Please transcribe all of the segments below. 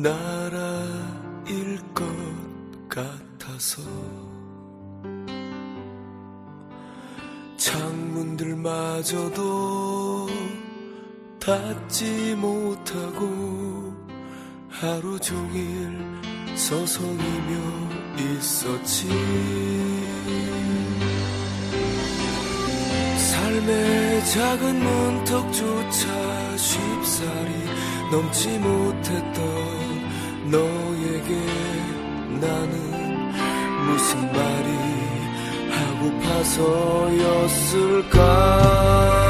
나라일 것 같아서 창문들마저도 닫지 못하고 하루 종일 서성이며 있었지. 삶의 작은 문턱조차 쉽사리 넘지 못했던 너에게 나는 무슨 말이 하고파서였을까?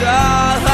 darling.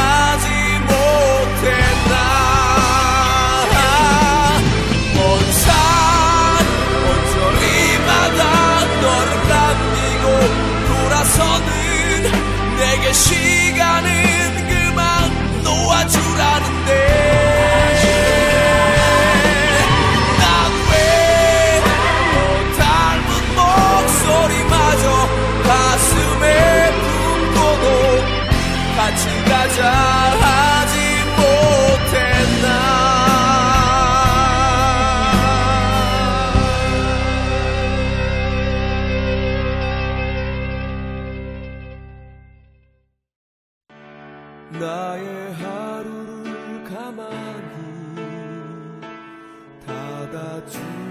to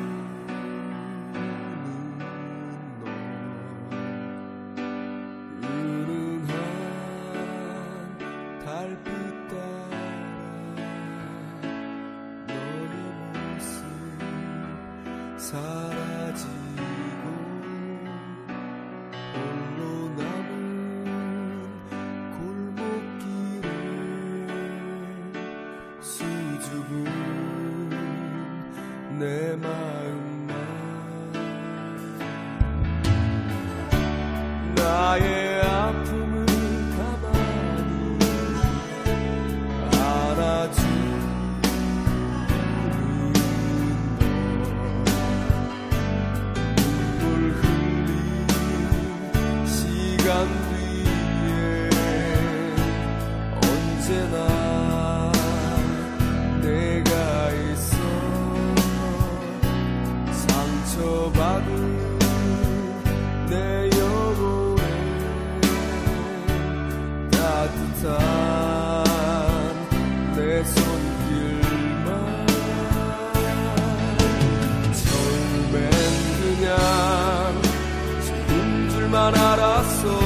알았어.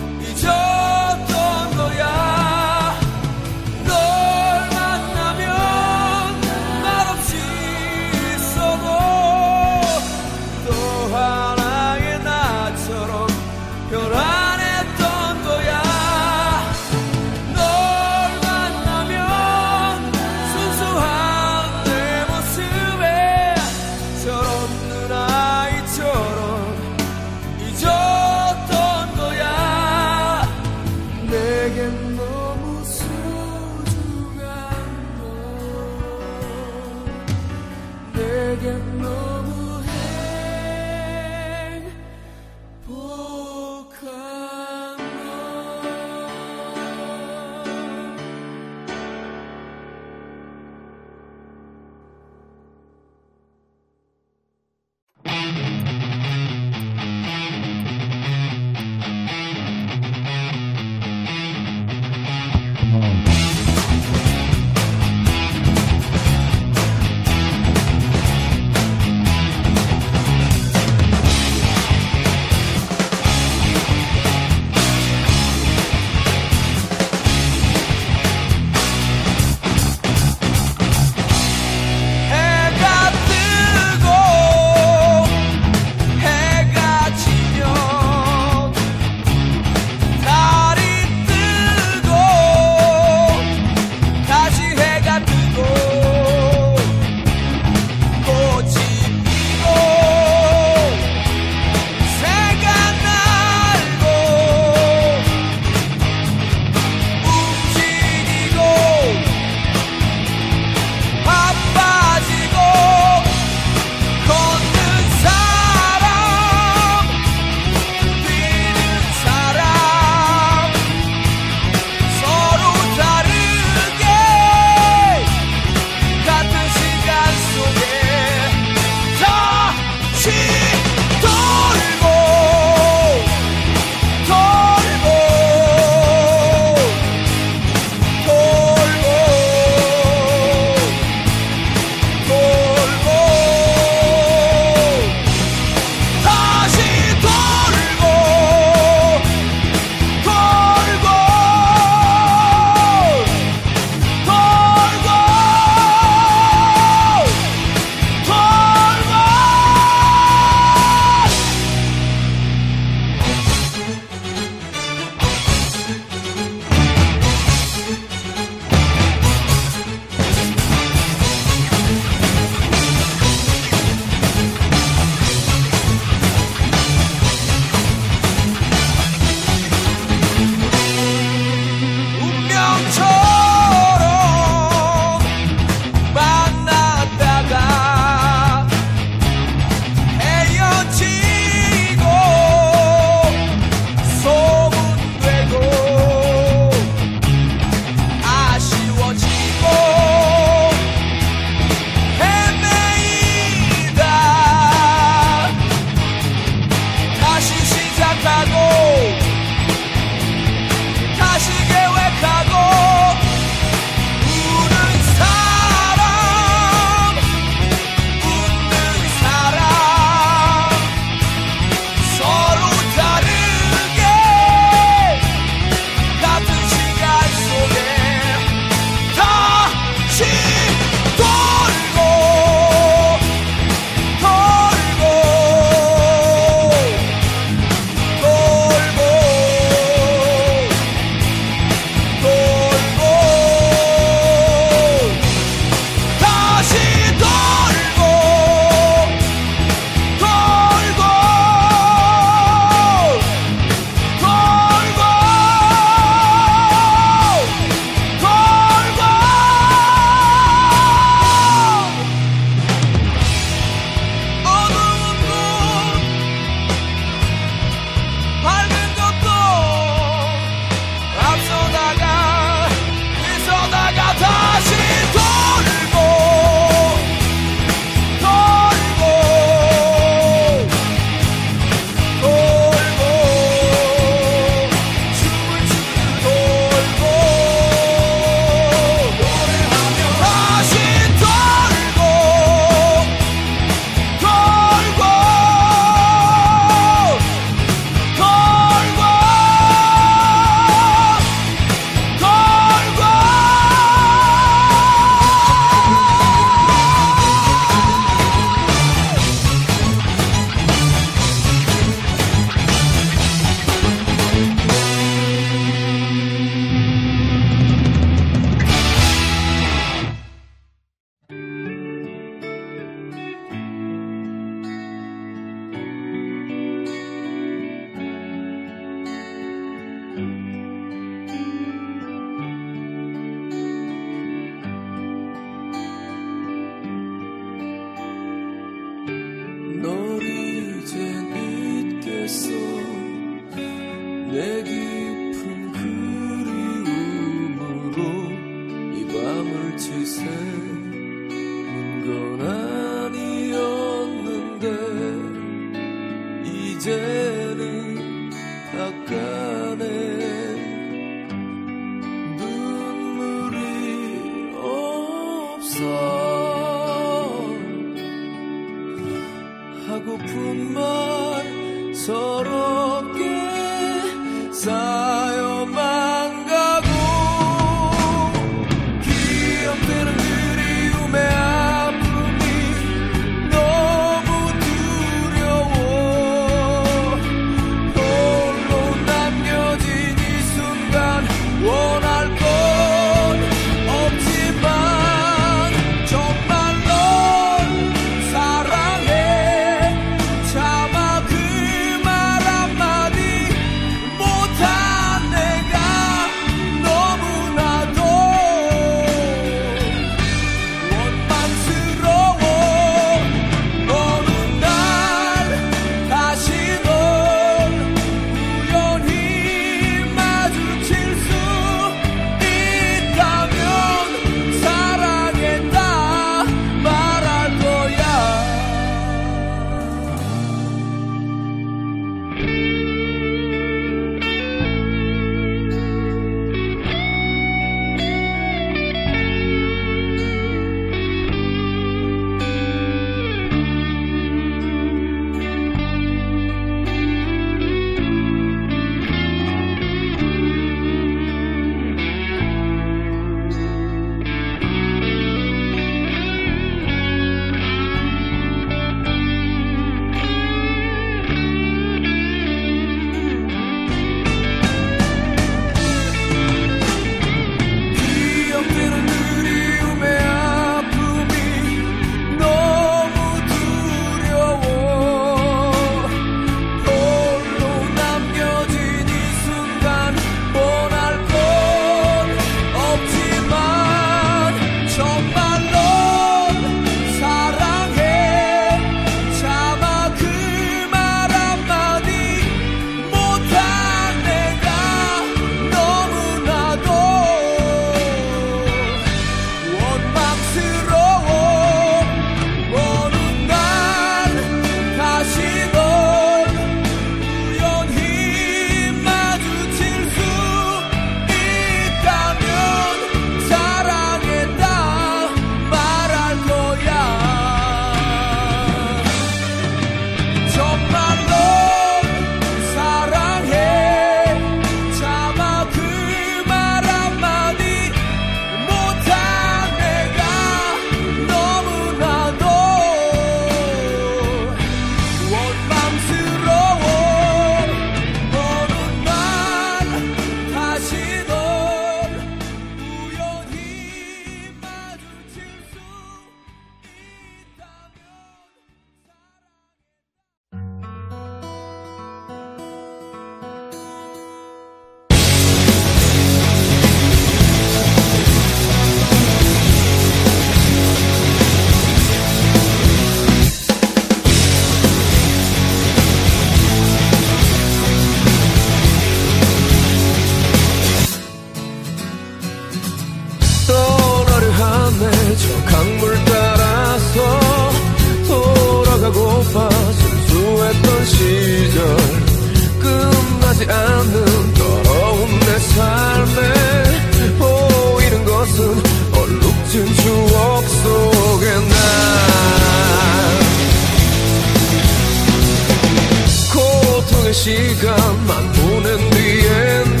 뒤에는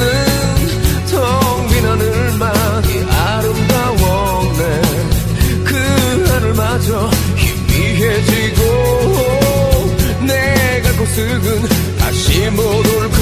텅 빈 하늘만이 아름다웠네. 그 하늘마저 희미해지고 내가 고슬은 다시 못 올까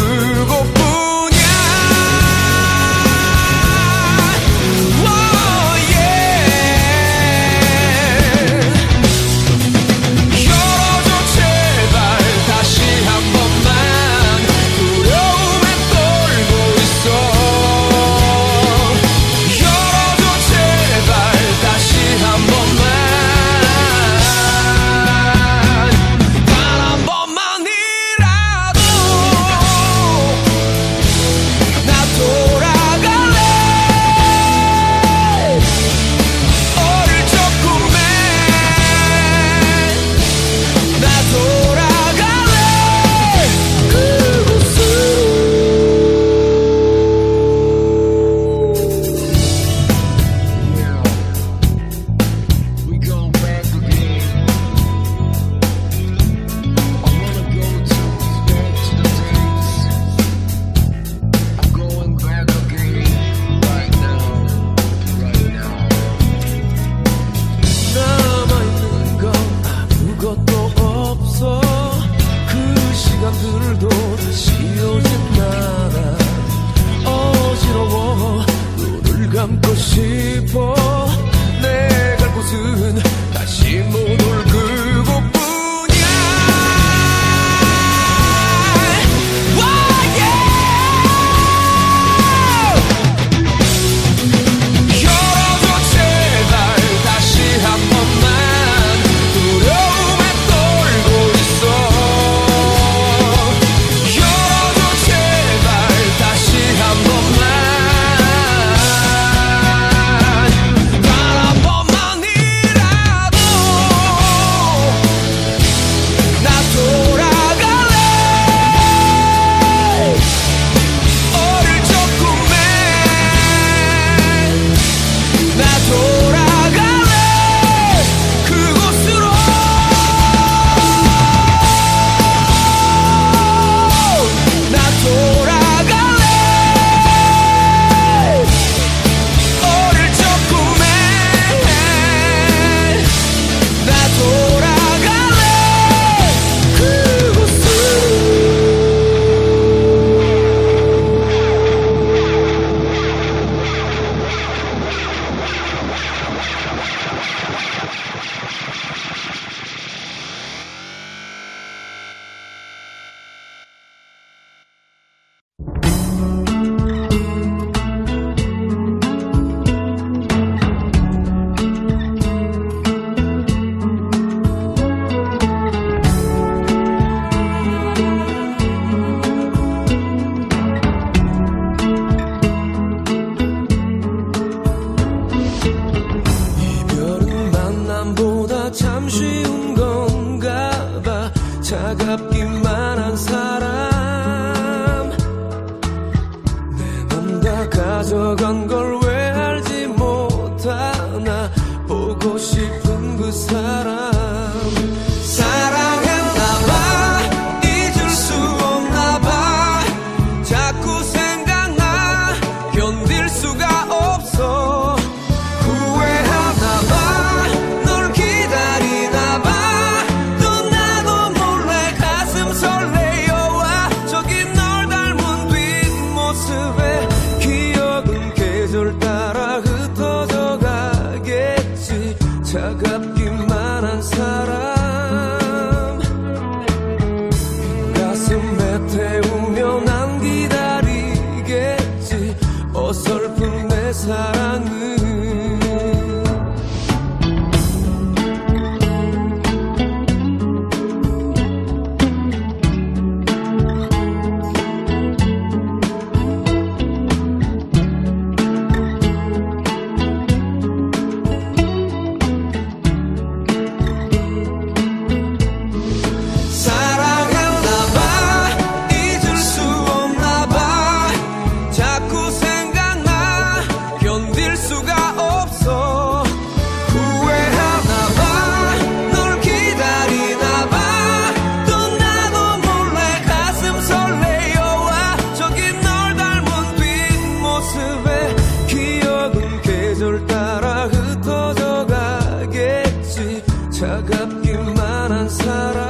만한 사람.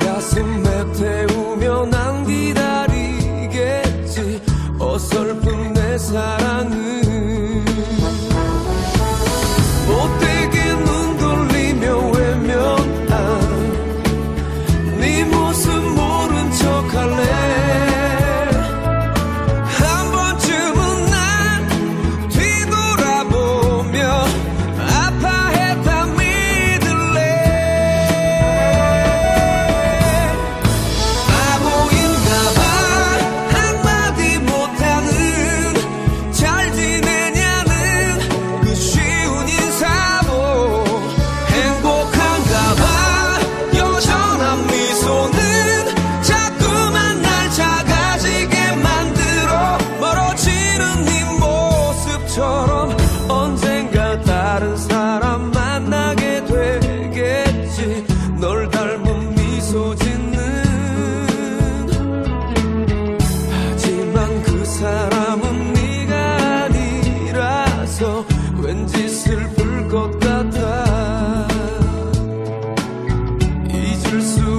가슴에 태우면 안 기다리겠지. 어설픈 내 사랑. 수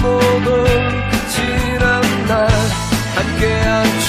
행복은 지난 날 함께한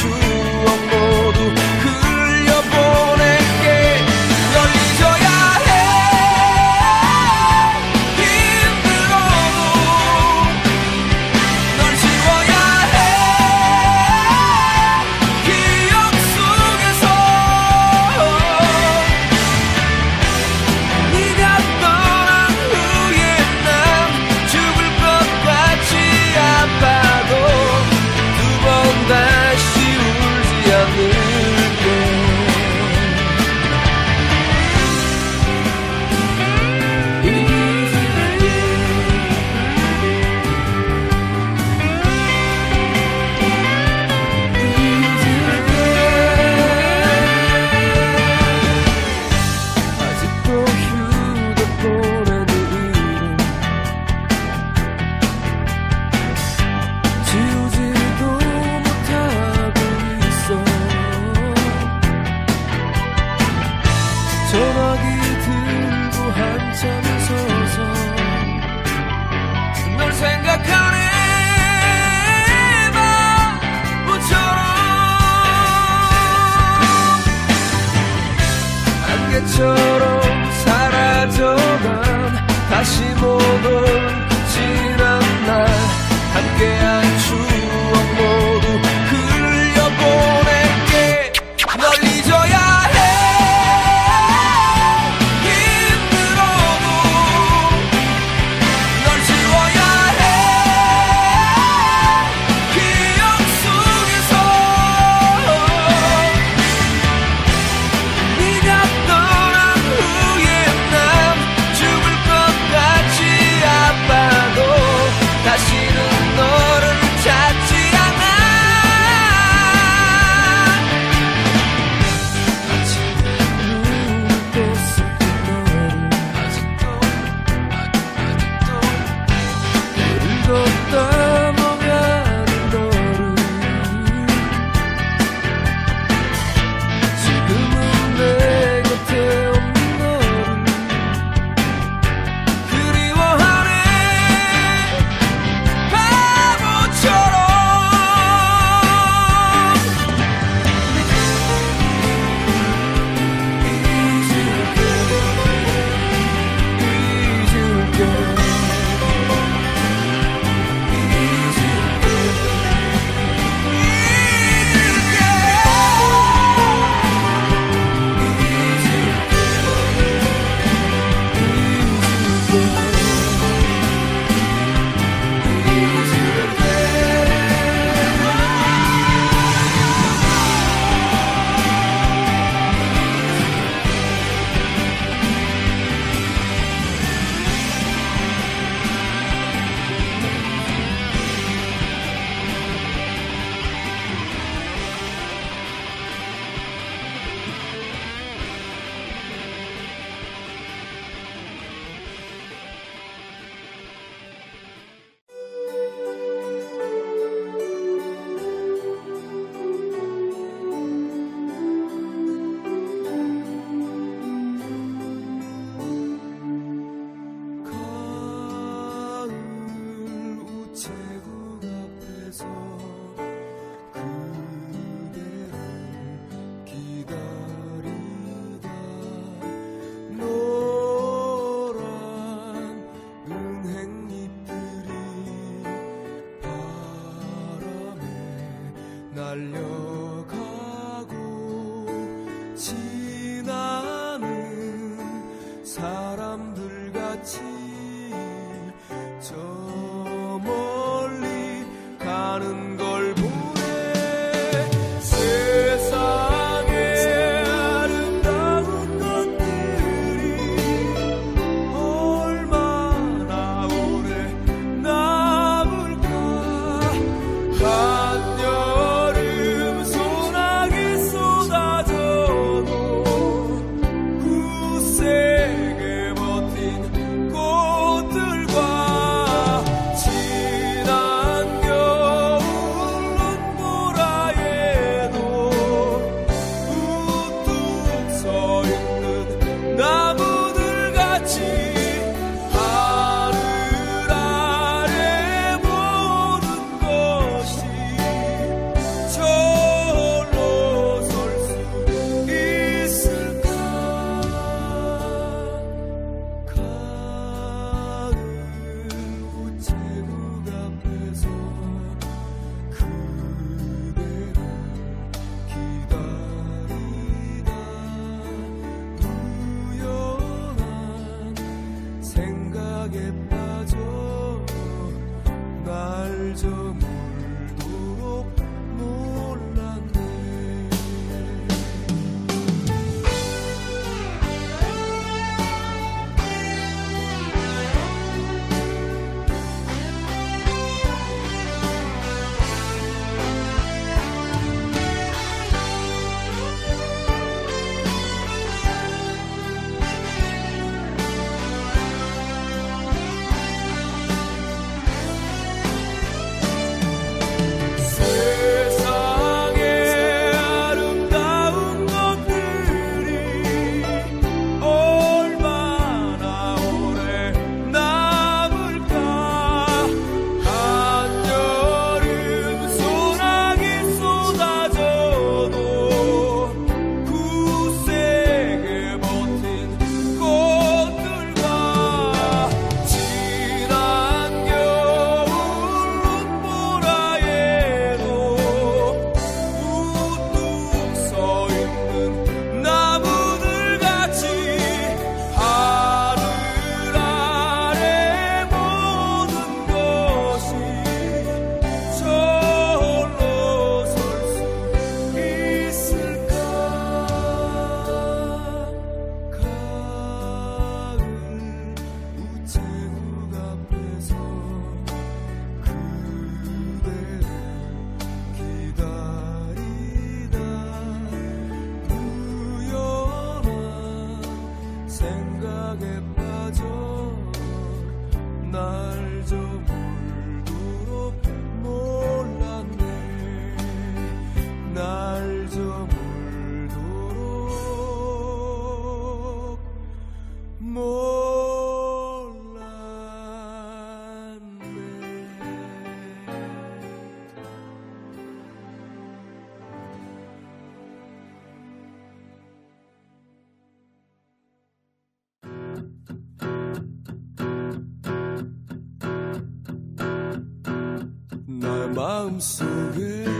마음속에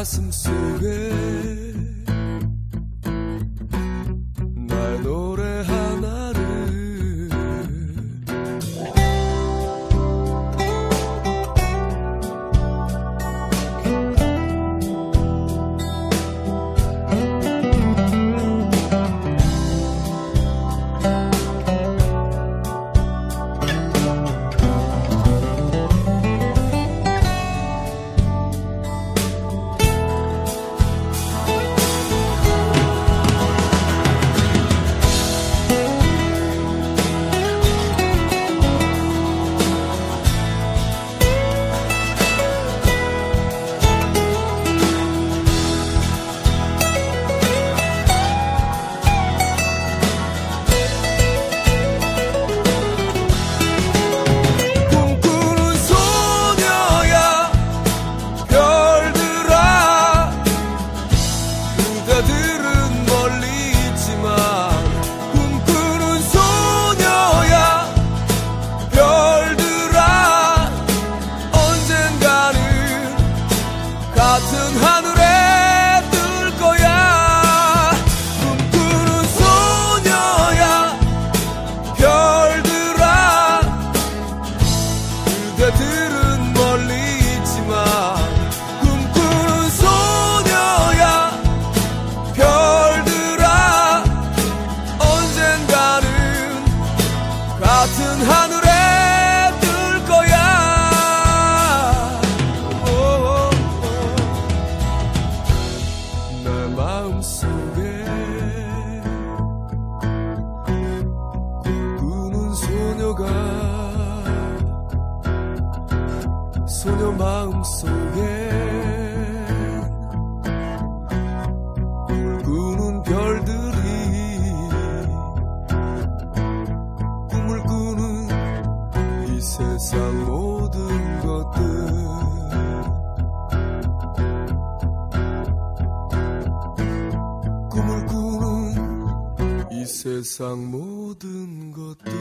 가슴 속에 du 세상 모든 것들.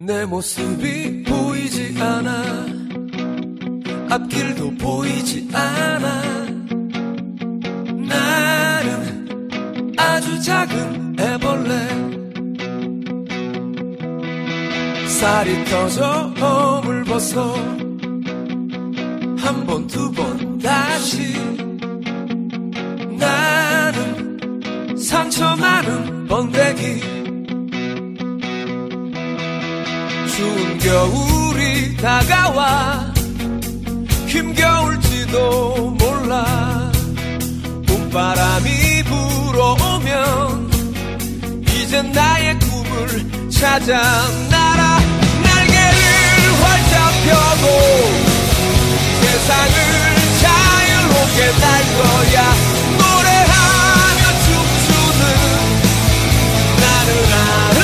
내 모습이 보이지 않아. 앞길도 보이지 않아. 나는 아주 작은 애벌레 살이 터져 허물 벗어. 한 번 두 번 다시. 나는 상처 많은 번데기. 추운 겨울이 다가와. 힘겨울지도 몰라. 봄바람이 불어오면 이젠 나의 꿈을 찾아 날아 펴고 세상을 자유롭게 날 거야. 노래하며 춤추는 나는 아